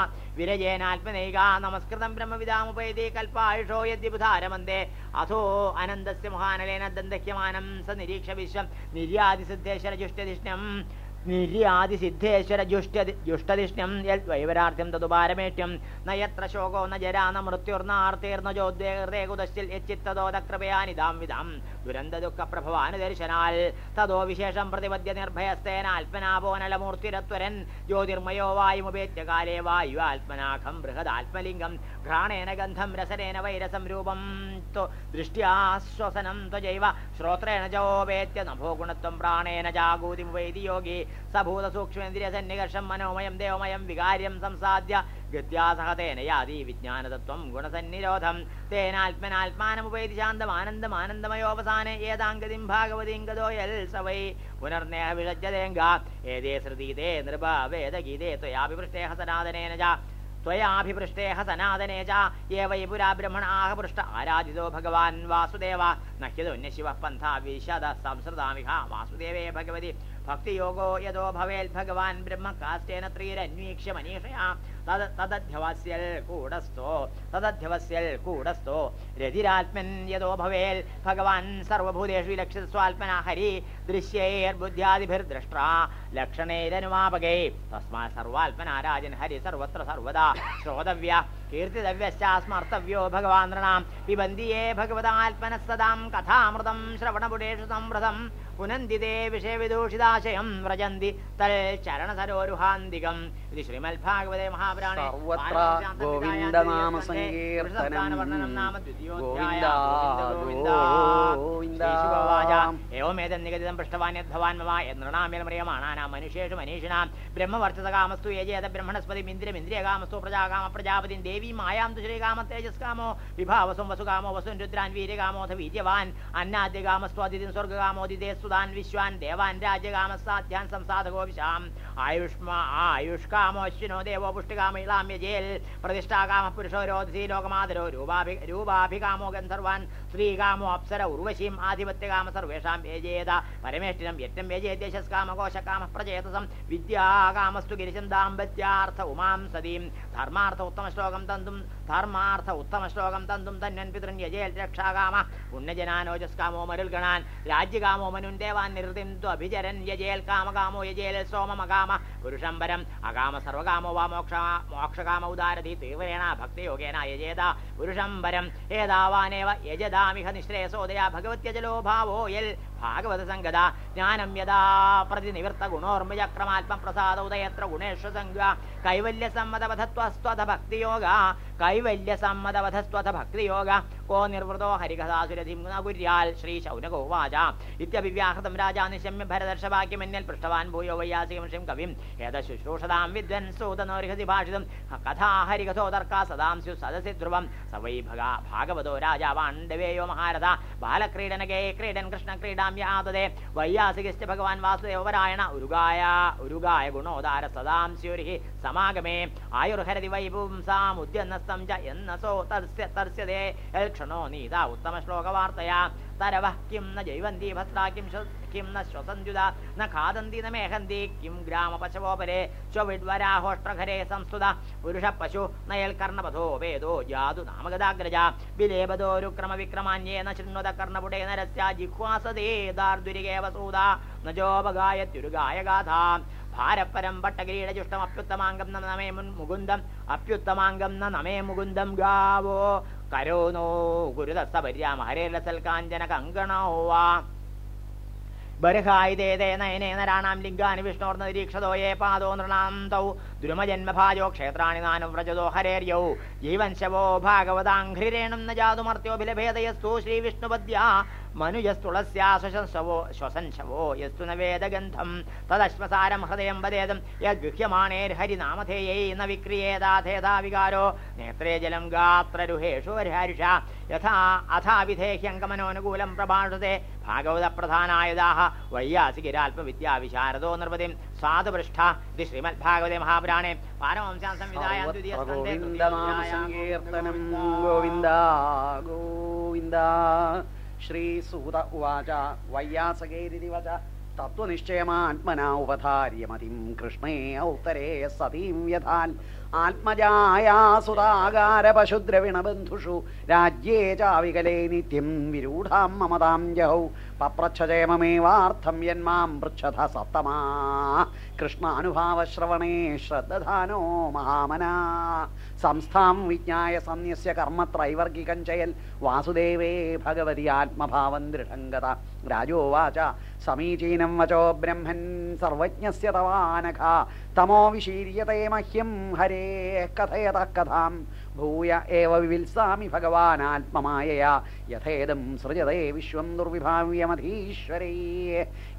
നമസ്കൃതം കൽപ്പായുഷോ അനന്തസ്യ മഹാനലേന ദന്തഹ്യമാനം സ നിരീക്ഷ വിശ്വം. നിര്യാതിസിദ്ധേശ്വര ജുഷ്ടതിഷ്ണ്യം നിര്യാതിസിദ്ധേശ്വര ജുഷ്ട ജുഷ്ടതിഷ്ണ്യം യദ്വൈവരാർത്ഥ്യം നയത്ര ന യത്ര ശോകോ ന ജരാ ന മൃത്യുർനാർത്തേർന്ന ചോദ്വേർത്തേ കുതശ്ചിൽ യച്ചിത്തതോദക്രപയാനിതാം വിധം ദുരന്ത ദുഃഖ പ്രഭവാനുദർശനാൽ തതോ വിശേഷം പ്രതിപദ്യ നിർഭയസ്തേനാൽപ്പനാപോനലമൂർത്തിരത്വരൻ ജ്യോതിർമയോ വായുമുപേത്യ കാലേ വായു ആത്മനാഖം ബൃഹദാത്മലിംഗം. ഘ്രാണേന ഗന്ധം രസനേന വൈരസം രൂപം. ദൃഷ്ട്യാശ്വസനം ത്വജൈവ ശ്രോത്രേണ ചോപേത്യ നഭോ ഗുണത്വം പ്രാണേന ജാഗൂതിമുപേതി യോഗി. സഭൂത സൂക്ഷ്മേന്ദ്രിയ സന്നികർഷം മനോമയം ദേവമയം വികാര്യം സംസാദ്യ ഗത്യാസഹതേന യാതി വിജ്ഞാനതത്വം ഗുണസന്നിരോധം തേനാത്മനാത്മാനമുപൈതി ശാന്തം ആനന്ദം ആനന്ദമയോപസാനെ ഏതാംഗതിം ഭാഗവതിം ഗതോയൽ സവൈ പുനർനേഹ വിഷജ്യതേങ്ക ഏതേ ശ്രുതീതേ നൃപ വേദഗീതേ ത്വയാഭിപൃഷ്ടേഹ സനാതനേന ച त्वयाभिपृष्टेह सनातने च ये वै पुरा ब्रह्मणाः पृष्ट आराधितो भगवान् वासुदेव न ह्यदोन्यशिवः पन्था विशद संसृतामिह वासुदेवे भगवति ഭക്തിയോഗോ യഥോ ഭവേൽ ഭഗവാൻ ബ്രഹ്മകാസ്തേന ത്രീരന്വേക്ഷ്യ മനീഷയാ തത് തദ്ധ്യവസ്യൽ കൂടസ്ഥോ തദ്ധ്യവസ്യൽ കൂടസ്ഥോ. രതിരാത്മൻ യതോ ഭവേൽ ഭഗവാൻ സർവഭൂതേഷു ലക്ഷിതസ്വാത്മനാ ഹരി ദൃശ്യൈർബുദ്ധ്യാദിഭിർദ്രഷ്ട ലക്ഷണൈരനുമാപകൈ തസ്മാ സർവാത്മനാരാജൻ ഹരി സർവത്ര സർവദാ. ശ്രോതവ്യ കീർത്തിതവ്യശ്ചാസ്മർത്തവ്യോ ഭഗവാൻ നൃണാം പിബന്ധിയേ ഭഗവതാത്മന സദാം കഥാമൃതം ശ്രവണപുടേഷു സംവൃതം. പുനന്തിതേ വിഷയവിദൂഷിതാശയം വ്രജന്തി തൽ ചരണസരോരുഹാന്തികം ഇത് ശ്രീമദ്ഭാഗവതേ മഹാ സർവത്ര ഗോവിന്ദനാമ സങ്കീർത്തനം. ഗോവിന്ദ ഗോവിന്ദ യോമേതം നിഗതിതം പൃഷ്ടവാന്യധ്വാൻ മമ എന്നൃണാമിൽ മൃയമാണാനാം മനുഷ്യേഷു മനീഷിണാം. ബ്രഹ്മവർത്തതകാമസ്തു യജേത ബ്രഹ്മണസ്പതി ഇന്ദ്രിയം ഇന്ദ്രിയകാമസ്തു പ്രജാകാമ പ്രജാപതിൻ ദേവി മായാം ദുശ്രീകാമ തേജസ്കാമോ. വിഭാവസും വസുകാമോ വസുൻ രുദ്രാൻ വീര്യകാമോധ വീര്യവാൻ. അന്നാദ്യകാമസ്തു അതിഥിൻ സ്വർഗകാമോദിതേ വിശ്വാൻ. ദേവാൻ രാജകാമസാധ്യാൻ സംസാധകോ വിശാം. ആയുഷ്മാ ആയുഷ്കാമോ അശ്വിനോ ദേവോ പുഷ്ടികാമ ഇളാം പ്രതിഷ്ഠാകാമ പുരുഷോ ലോകമാതരോ രൂപാഭി രൂപാഭികാമോ ഗന്ധർവാൻ. ശ്രീകാമോ അപ്സര ഉർവശീം. ആധിപത്യകാമ സർവേഷാം വ്യജേത പരമേഷ്ഠിനം യജ്ഞം വ്യജേദ്യശസ്കാമകോശകാമ പ്രചേതസം വിദ്യാകാമസ്തു ഗിരിശം ദാമ്പത്യാർത്ഥ ഉമാം സതീം ധർമാർത്ഥ ഉത്തമ ശ്ലോകം തന്തും ധർമാർത്ഥ ഉത്തമ ശ്ലോകം തന്തും തന്നൻ പിതൃൻ യജേൽ രക്ഷാകാമ. പുണ്യജനാനോജസ്കാമോ മരുൽഗണാൻ രാജ്യകാമോ മനുദേവാൻ നിർദിന്തു അഭിചരൻ യജേൽ കാമകാമോ യജേൽ സോമമകാമ. പുരുഷംബരം അകാമ സർവകാമോ വാ മോക്ഷ മോക്ഷകാമ ഉദാരതി തീവ്രേണ ഭക്തിയോഗേന യജേത. പുരുഷംബരം ഏതാവാനേവ യജദാമിഹ നിശ്രേയസോദയ ഭഗവത്യജലോ ഭാവോ യൽ ഭാഗവത സംഗത. ജ്ഞാനം യഥാ ആത്മം പ്രസാദ ഉദയത്ര ഗുണേഷു കൈവല്യ കൈവല്യസമ്മതവധത്വസ്ത്വത ഭക്തിയോഗ. കൈവല്യസമ്മതവധസ്ത്വത ഭക്തിയോഗ കോ നിർവൃതോ ഹരികഥാസുരധിം കുര്യാൽ ശ്രീ ശൗനകോവാച ഇത്യഭിവ്യാഹൃതം രാജാ നിശമ്യ ഭരതർഷവാക്യമന്യൽ പൃഷ്ടവാൻ ഭൂയോ വൈയാസികം കവിം ഏത ശുശ്രൂഷതാം വിദ്വൻ സൂതനോർഹതി ഭാഷിതം കഥാ ഹരികഥോ തർക്ക സദാം സ്യു സദസി ധ്രുവം സ വൈ ഭഗ ഭാഗവതോ രാജാവാണ്ഡവേയോ മഹാരഥ ബാലക്രീഡനകേ ക്രീഡൻ കൃഷ്ണ ക്രീഡാമ്യാതതെ വൈയാസികശ്ച ഭഗവാൻ വാസുദേവരായണ ഉരുഗായ ഉരുഗായ ഗുണോദാര സദാം സ്യുരിഹി സമാഗമേ ആയുർഹരതി വൈപുംസാമുദ്യന്നസ്തം ച എന്നസോ തർസ്യ തർസ്യതേ ക്ഷണോ നീതാ ഉത്തമ ശ്ലോകവാർത്തയാ തരവ കിം ന ജൈവന്തി ഭസ്രാ കിം കിം ന ശ്വസന്ത്യുത ന ഖാദന്തി ന മേഹന്തി കിം ഗ്രാമപശവോപരെ ചൊവിഡ്വരാഹോഷ്ട്രഘരെ സംസ്തുത. പുരുഷ പശു നയൽ കർണപഥോ വേദോ ജാതു നാമഗതാഗ്രജ. വിലേപദോരുക്രമ ന ശൃണ്വത കർണപുടേ നരസ്യ ജിഹ്വാസതേ ദാർദുരികേവ സൂത. നജോപഗായത്യുരുഗായഗാഥ ഭാരപരം ഭാരപ്പരം പട്ടകിരീടജുഷ്ടം അപ്യുത്തമാംഗം നമേ മുൻ മുകുന്ദം അപ്യുത്തമാംഗം നമേ മുകുന്ദം ഗാവോ. കരോനോ ഗുരുദസ്തപര്യാമ ഹരേലസൽ കാഞ്ചന കങ്കണോ വാ ബർഹായിതേ നയനേ നരാണാം ലിംഗാനി വിഷ്ണോർന്ന നിരീക്ഷതോ യേ പാദോ നൃണാം ദുരുമജന്മഭാജോ ക്ഷേത്രാണി നാനും വ്രജതോ ഹരേര്യൗ. ജീവൻ ശവോ ഭാഗവതാഘ്രിരേണം ന ജാതുമർത്യോഭിലഭേദയസ്തു ശ്രീവിഷ്ണുപദ്യ മനുജസ്തുളസ്യാശ്വശവോ ശ്വസൻശവോ യസ്തു ന വേദഗന്ധം. തദശ്വസാരം ഹൃദയം വദേദം യദ്ഗൃഹ്യമാണേർഹരിനാമധേയൈ ന വിക്രിയേതാധേതാ വികാരോ നേത്രേ ജലം ഗാത്രരുഹേഷു ഹരിഹരിഷ യഥാ അഥാ വിധേഹ്യങ്കമനോനുകൂലം പ്രഭാഷത്തെ ഭാഗവത പ്രധാനായുധാഹ വൈയാസികിരാൽപവിദ്യാ വിശാരദോ നിർവൃതിം. സാധുപൃഷ്ഠ. ഇത് ശ്രീമദ് ഭാഗവതേ മഹാപുരാണേ പാരമംശാം സംവിധായ ഗോവിന്ദ ഗോവിന്ദ. ശ്രീസൂത ഉവാച വയ്യാസകേരിതി വച തത്വനിശ്ചയമാത്മനാ ഉപധാര്യമതിം കൃഷ്ണേ ഔത്തരേ സതീം വ്യഥാൻ ആത്മജായാസുതാകാരപശുദ്രവിണബന്ധുഷു രാജ്യേ ചാവികലേ നിത്യം വിരൂഢാം മമതാം ജഹൗ. പപ്രച്ഛജയമമേവാർത്ഥം യന്മാം പൃച്ഛത സപ്തമാ. കൃഷ്ണാനുഭാവശ്രവണേ ശ്രദ്ധാനോ മഹാമനാ. സംസ്ഥാം വിജ്ഞായ സന്യസ്യ കർമ്മത്രൈവർഗികം ചയൽ. വാസുദേവേ ഭഗവതി ആത്മഭാവം ദൃഢംഗത. രാജോവാച സമീചീനം വചോ ബ്രഹ്മൻ സർവജ്ഞസ്യ തവാനഘ തമോ വിശീര്യതേ മഹ്യം ഹരേ കഥയത കഥാം ഭൂയ ഏവ വിവിത്സാമി ഭഗവാൻ യഥേദം സൃജതേ വിശ്വം ദുർവിഭാവ്യമധീശ്വരേ.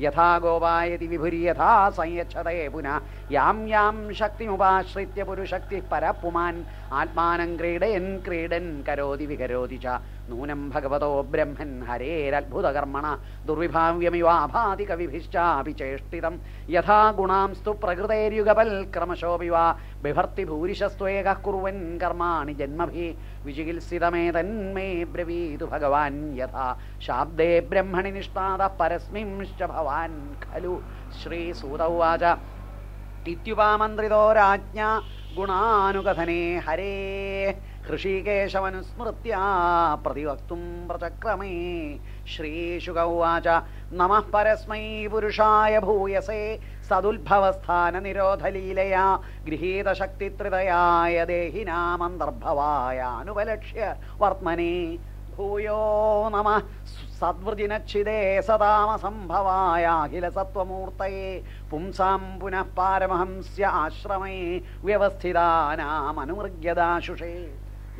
യഥാ ഗോപായതി വിഭുര്യഥാ സംയച്ഛതേ പുനഃ. യാം യാം ശക്തിമുപാശ്രിത്യ പുരുശക്തി പരപ്പുമാൻ ആത്മാനം ക്രീഡയൻ ക്രീഡൻ കരോതി വികരോതി ച. നൂനം ഭഗവതോ ബ്രഹ്മൻ ഹരേരത്ഭുതകർമ്മണ ദുർവിഭാവ്യമിവാഭാതി കവിഭിശ്ചാപി ചേഷ്ടിതം യഥാ ഗുണാംസ്തു പ്രകൃതേര്യുഗപൽ ക്രമശോപി ബിഭർത്തി ഭൂരിശസ്ത്വേക കുറുവൻ കർമാണി ജന്മഭി. വിചികിത്സിതമേതന്മേ ബ്രവീതു ഭഗവാൻ യഥാ. ശാബ്ദേ ബ്രഹ്മണി നിഷ്ഠാത പരസ്മിംശ്ച ഭവാൻ ഖലു. ശ്രീസൂത ഉവാച. ഇത്യുപാമന്ത്രിതോ രാജ്ഞ ഗുണാനുകഥനെ ഹരേ. ഹൃഷീകേശമനുസ്മൃത്യ പ്രതിവക്തും പ്രചക്രമേ. ശ്രീശുക ഉവാച നമ പരസ്മൈ പുരുഷായ ഭൂയസേ സദുദ്ഭവസ്ഥാന നിരോധലീലയാ ഗൃഹീതശക്തിത്രിതയായ ദേഹിനാമന്തർഭവായ അനുപലക്ഷ്യ വർത്മനെ. ഭൂയോ നമ സദ്വൃജിനച്ഛിതേ സദാമസംഭവായ അഖില സത്വമൂർത്തയെ പുംസാം പുനഃ പാരമഹംസ്യ ആശ്രമേ വ്യവസ്ഥിതാനാമനുമൃഗ്യദാശുഷേ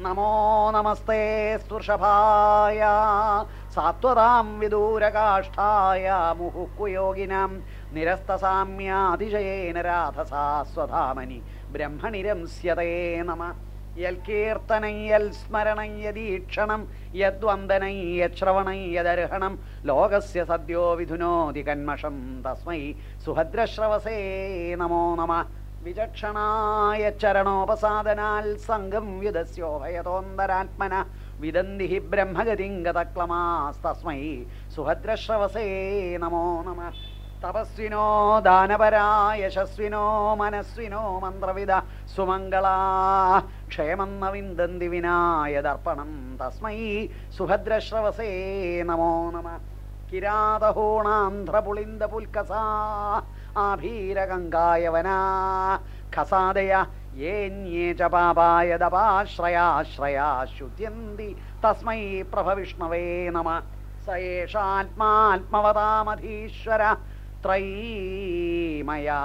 നമോ നമസ്തേ സ്പൃഷഭായ സാത്വതാം വിദൂരകാഷ്ഠായ മുഹുക്കുയോഗിനാം നിരസ്തസാമ്യാതിശയേന രാധസാ സ്വധാമനി ബ്രഹ്മണിരംസ്യതേ നമ യൽകീർത്തനം യൽ സ്മരണം യദീക്ഷണം യദ്വന്ദനം യദർഹണം. ലോകസ്യ സദ്യോ വിധുനോതി കന്മഷം തസ്മൈ. സുഭദ്രശ്രവസേ നമോ നമ. വിചക്ഷണായ ചരണോപസാദനാൽ സംഘം വ്യുദസ്യോഭയതോന്തരാത്മന വിദന്തി ഹി ബ്രഹ്മഗതിം ഗതക്ലമാസ്തസ്മൈ സുഭദ്രശ്രവസേ നമോ നമ. തപസ്വിനോ ദാനപരാ യശസ്വിനോ മനസ്വിനോ മന്ത്രവിദ സുമംഗളാ. ക്ഷേമം ന വിനായ ദർപ്പണം തസ്മൈ സുഭദ്രശ്രവസേ നമോ നമ. കിരാതഹോണാന്ധ്രപുളിന്ദ പുൽക്കസാ ആഭീരഗംഗായവനാ ഖസാദയ യേന്യേ ച പാപായദപാശ്രയാശ്രയാ ശുദ്ധ്യന്തി തസ്മൈ പ്രഭവിഷ്ണവേ നമ. സയേഷാത്മാത്മവതാമധീശ്വര ത്രൈമയാ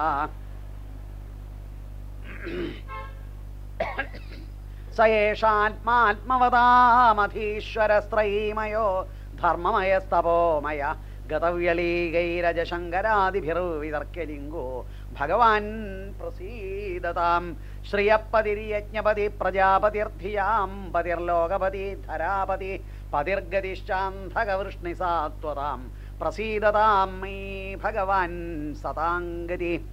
സയേഷാത്മാത്മവതാമധീശ്വരസ്ത്രൈമയോ ധർമ്മമയസ്തപോമയ. ഗതവ്യലീകൈരജശങ്കരാദിഭിർവിതർക്യലിംഗോ ഭഗവാൻ പ്രസീദതാം. ശ്രിയപ്പതിര്യജ്ഞപതി പ്രജാപതിർധിയാം. പതിർലോകപതി ധരാപതി. പതിർഗതിശ്ചാന്ധകവൃഷ്ണിസാത്വതാം പ്രസീദതാം മീ ഭഗവാൻ സതാംഗതി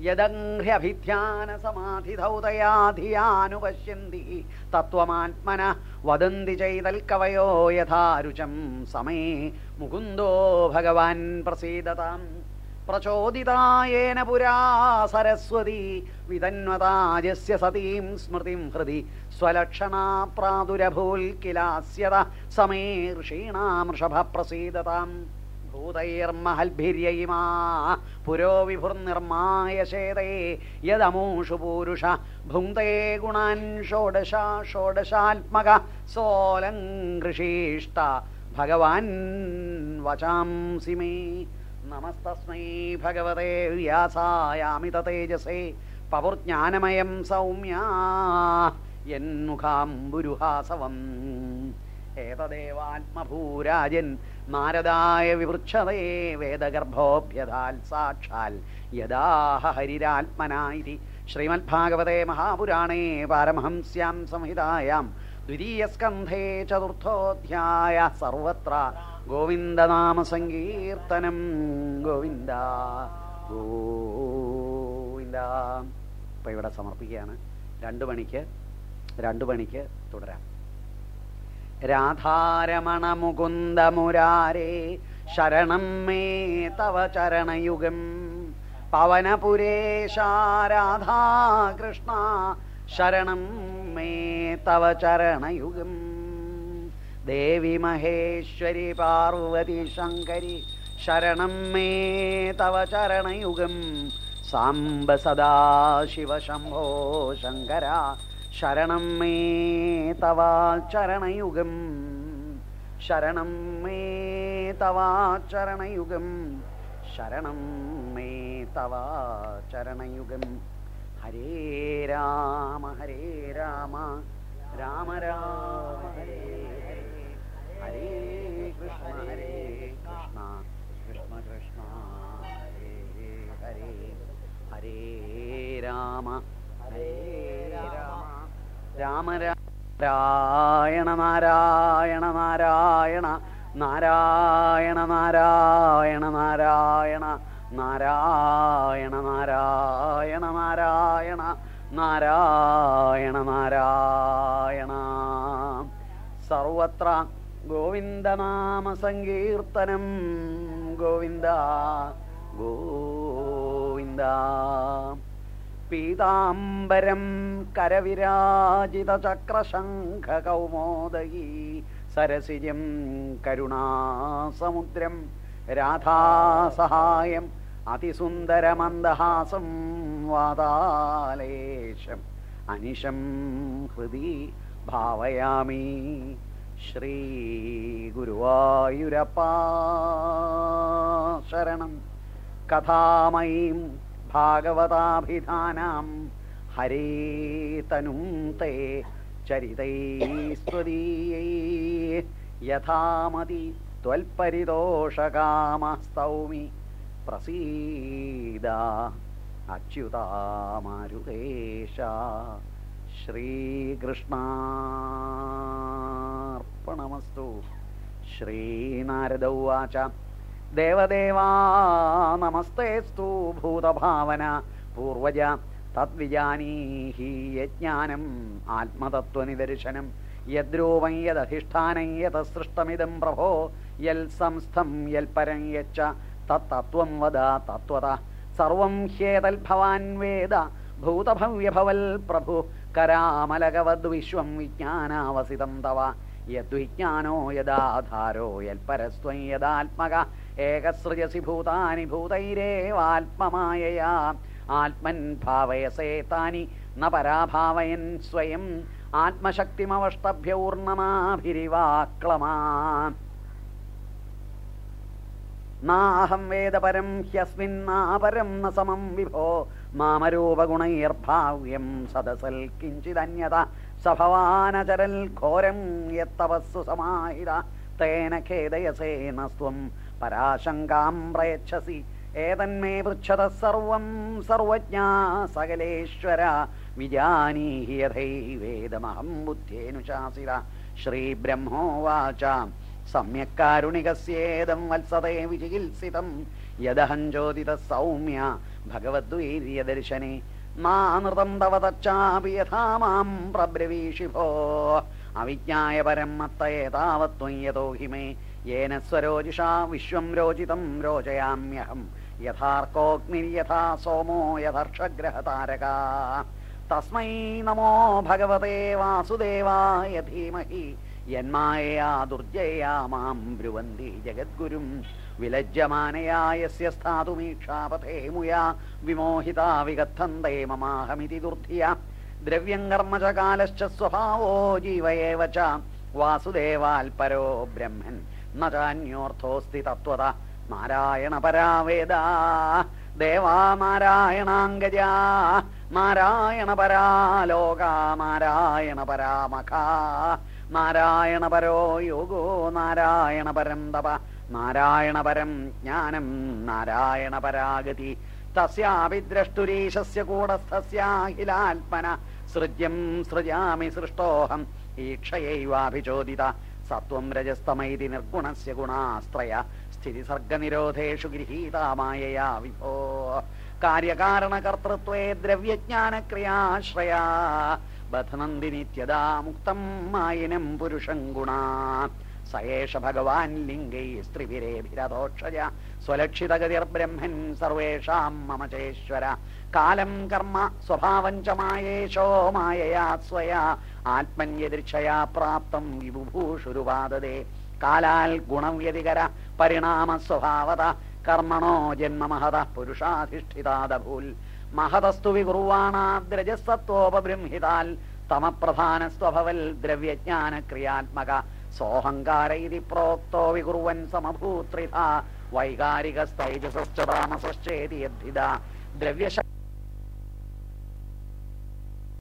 യദംഹ്യഭിധ്യാന സമാധിധൗതയാ ധിയാനുപശ്യന്തി തത്വമാത്മന വദന്തി ചൈതൽക്കവയോ യഥാരുചം സമേ മുകുന്ദോ ഭഗവാൻ പ്രസീദതാം. പ്രചോദിതായേന പുരാ സരസ്വതി വിതന്വതാജസ്യ സതീം സ്മൃതിം ഹൃദി സ്വലക്ഷണാ കിലാസ്യത സമേ ഋഷഭ പ്രസീദതാം. ഭൂതൈർമഹൽഭിര്യയിമാ സോലങ്കൃഷീഷ്ട ഭഗവാൻ വചാംസി മേ നമസ്തസ്മൈ ഭഗവതേ വ്യാസായാമിത തേജസേ പവുർജ്ഞാനമയം സൗമ്യ യന്മുഖാംബുരുഹാസവം ഏതദേവാത്മഭൂരാജൻ നാരദായ വിവൃക്ഷതേ വേദഗർഭോഭ്യതാൽ സാക്ഷാൽ യഥാഹ ഹരിരാത്മനായി ശ്രീമദ്ഭാഗവതേ മഹാപുരാണേ പാരമഹംസ്യാം സംഹിതായാം. ദ്വിതീയസ്കന്ധേ ചതുർത്ഥോധ്യായ സർവത്ര ഗോവിന്ദനാമ സങ്കീർത്തനം ഗോവിന്ദ ഗോവിന്ദ. ഇപ്പം ഇവിടെ സമർപ്പിക്കുകയാണ്. രണ്ടു മണിക്ക് രണ്ടു മണിക്ക് തുടരാം. രാധാരമണ മുകുന്ദ മുരാരേ ശരണം മേ തവ ചരണയുഗം. പവനപുരേശാരാധാകൃഷ്ണ ശരണം മേ തവ ചരണയുഗം. ദേവി മഹേശ്വരി പാർവതി ശങ്കരി ശരണം മേ തവ ചരണയുഗം. സാംബ സദാശിവ ശംഭോ ശങ്കര ശരണം മേ തവ ചരണയുഗം. ശരണം മേ തവ ചരണയുഗം. ശരണം മേ തവ ചരണയുഗം. ഹരേ രാമ ഹരേ രാമ. രാമ രാമ ഹരേ ഹരേ കൃഷ്ണ ഹരേ കൃഷ്ണ. കൃഷ്ണ കൃഷ്ണ ഹരേ ഹരേ. ഹരേ രാമ. രാമ നാരായണ നാരായണ നാരായണ നാരായണ നാരായണ നാരായണ നാരായണ നാരായണ നാരായണ നാരായണ. നാരായണ സർവത്ര ഗോവിന്ദനാമ സങ്കീർത്തനം ഗോവിന്ദ ഗോവിന്ദ. പീതാംബരം കരവിരാജിത ചക്രശംഖ കൗമോദയീ സരസിജം കരുണാസമുദ്രം രാധാസഹായം അതിസുന്ദരമന്ദഹാസം വാതാലേശം അനിശം ഹൃദി ഭാവയാമി ശ്രീ ഗുരുവായൂരപ്പാ ശരണം കഥാമയീം ഭാഗവതാഭിധാനാം. ഹരേ തനും തേ ചരിതൈസ്ത്വദീയൈ യഥാമതി ത്വൽപരിതോഷകാമസ്തൗമി. പ്രസീദ അച്യുതമാരുതേശ. ശ്രീകൃഷ്ണാർപ്പണമസ്തു. ശ്രീനാരദ ഉവാച. ദേവദേവാ നമസ്തേസ്തു ഭൂതഭാവന പൂർവജ തദ്വിജാനീഹി യജ്ഞാനം ആത്മതത്വനിദർശനം. യദ്രൂപം യദധിഷ്ഠാനം യതസൃഷ്ടമിദം പ്രഭോ യൽ സംസ്ഥം യൽ പരം യച്ച തത്തത്വം വദ തത്വത. സർവം ഹ്യേതൽഭവാൻ വേദ ഭൂതഭവ്യഭവൽ പ്രഭു കരാമലകവദ് വിശ്വം വിജ്ഞാനാവസിതം തവ. യദ്വിജ്ഞാനോ യദാധാരോ യൽപരസ്വം യദാത്മക ഏകസൃജസി ഭൂതാനി ഭൂതൈരേവാത്മമായയാ. ആത്മൻ ഭാവയസേ താനി ന പരാഭാവയൻ സ്വയം. ആത്മശക്തിമവഷ്ടഭ്യൗർണമാഭിരിവാക്ലമാ. നാഹം വേദപരം ഹ്യസ്മിന്നാപരം ന സമം വിഭോ. മാമരൂപഗുണൈർഭാവ്യം സദസൽ കിഞ്ചിദന്യത സഭവാനചരൽ ഘോരം യത്തപസ്സു സമാഹിത തേന ഖേദയസേനസ്വം പരാശങ്കാം പ്രയച്ഛസി ഏതന്മേ പൃച്ഛത സർവം സർവജ്ഞ സകലേശ്വര വിജാനീഹി യഥൈവേദമഹം ബുദ്ധ്യേനുശാസിത ശ്രീബ്രഹ്മോവാച സമ്യക്കാരുണികസ്യേദം വത്സതേ വിചികിത്സിതം യദഹം ചോദിത സൗമ്യ ഭഗവദ്വീര്യദർശനെ മാനൃതം തവ തച്ചാപി യഥാ മാം പ്രബ്രവീഷി ഭോ അവിജ്ഞായ പരം മത്തയേതാവത്വം യതോ ഹി യേന സ്വരോജിഷാ വിശ്വം രോചിതം രോചയാമ്യഹം. യഥാർക്കോഗ്നിര്യഥാ സോമോ യഥർഷഗ്രഹതാരക. തസ്മൈ നമോ ഭഗവതേ വാസുദേവായ ധീമഹി. യന്മായയാ ദുർജയാ മാം ബ്രുവന്തി ജഗദ്ഗുരും. വിലജ്യമാനയാ യസ്യ സ്ഥാതുമീക്ഷാപഥേ മുയാ വിമോഹിതാ വിഗദ്ധന്തേ മമാഹമിതി ദുർധിയ. ദ്രവ്യം കർമ്മ ച കാലശ്ച സ്വഭാവോ ജീവയേവ ച വാസുദേവാൽ പരോ ബ്രഹ്മൻ നചാന്യോർത്ഥോസ്തി ചാന്യോർത്ഥോസ്തി തത്വത. നാരായണ പരാവേദ ദേവാ നാരായണാംഗജാ. നാരായണ പരാലോക നാരായണ പരാമഖ നാരായണ പരോ യോഗോ നാരായണ പരം തപ നാരായണ പരം ജ്ഞാനം നാരായണ പരാഗതി തസ്യാപി ദ്രഷ്ടുരീശസ്യ കൂടസ്ഥസ്യാഖിലാത്മന സൃജ്യം സൃജാമി സൃഷ്ടോഹം ഈക്ഷയൈവാഭിചോദിത. സത്വം രജസ്തമൈതി നിർഗുണസ്യ ഗുണാശ്രയ സ്ഥിതി സർഗനിരോധേഷു ഗൃഹീതാമായയാ വിഭോ. കാര്യകാരണകർത്തൃത്വേ ദ്രവ്യജ്ഞാനക്രിയാശ്രയാ. ബധനന്തി നിത്യതാ മുക്തം മായിനം പുരുഷം ഗുണാ സയേഷ ഭഗവാൻ ലിംഗൈ സ്ത്രീഭിരേഭിരതോക്ഷജ സ്വലക്ഷിതഗതിർബ്രഹ്മൻ സർവേഷാം മമ ചേശ്വര കാലം കർമ്മ സ്വഭാവം ച മായേശോ മായയാ സ്വയാ. ആത്മന്യദൃക്ഷയാ പ്രാപ്തം വിഭൂഷുരുപാദതേ. കാലാൽ ഗുണവ്യതികര പരിണാമ സ്വഭാവത. കർമ്മണോ ജന്മമഹത പുരുഷാധിഷ്ഠിതാദഭൂൽ. മഹതസ്തു വികുർവാണാദ്രജസത്വോപബൃംഹിതാൽ തമപ്രധാനസ്വഭവൽ ദ്രവ്യജ്ഞാനക്രിയാത്മക. സോഹങ്കാര ഇതി പ്രോക്തോ വികുർവൻ സമഭൂത്രിത വൈകാരികസ്തൈജസശ്ച താമസശ്ചേതി ദ്രവ്യശക്തി ദ്രവ്യശ